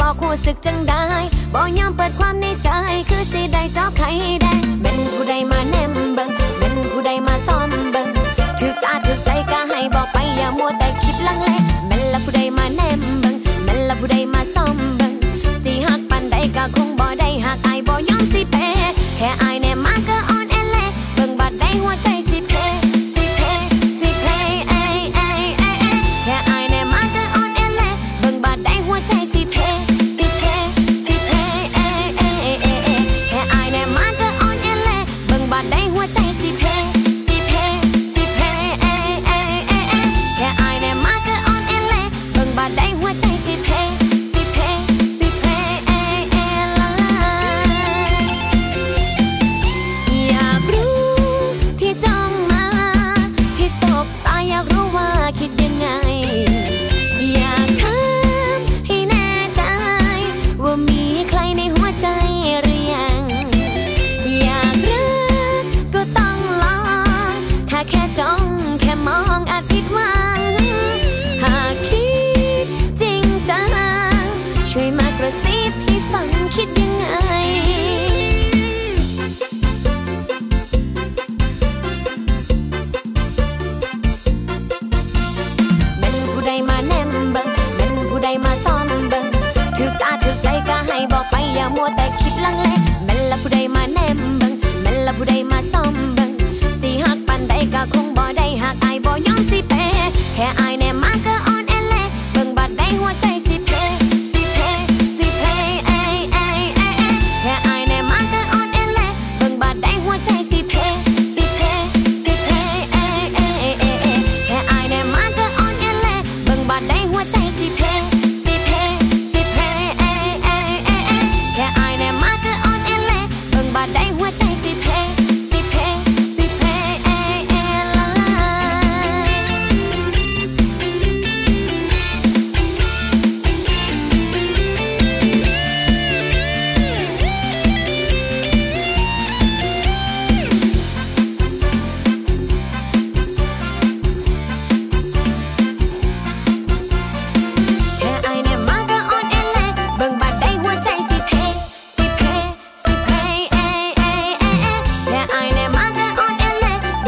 บอกหูสึกจังได้บอกยอมเปิดความในใจ คือสิได้เจ้าไข่แดงเป็นผู้ใดมาแนมเบิงเป็นผู้ใดมาซ้อมเบิงถือตาถือใจก็ให้บอกไปอย่ามัวแต่คิดลังเลเป็นละผู้ใดมาแนมเบิงเป็นละผู้ใดมาซ้อม ช่วยมากระซิบให้ฟังคิดยังไงผู้ใดมาแนมเบิ่งแม่นผู้ใดมาซ่อนเบิ่งถึกตาถึกใจก็ให้บอกไปอย่ามัวแต่คิดลังเลแมลผู้ใดมาแนมเบิงแม่นละผู้ใดมา bà đang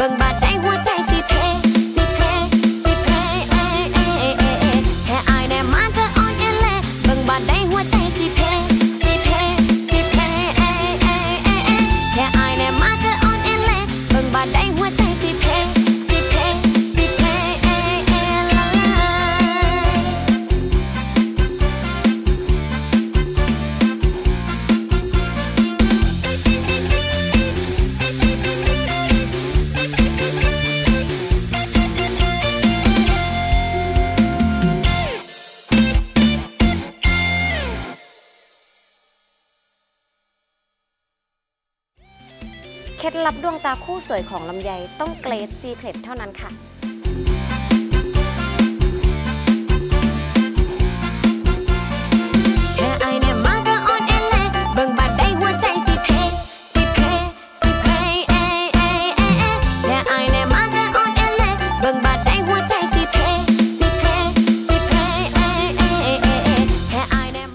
Bang bang. เคล็ดลับดวงตาคู่สวยของลำไยต้องเกรดซีเคล็ดเท่านั้นค่ะ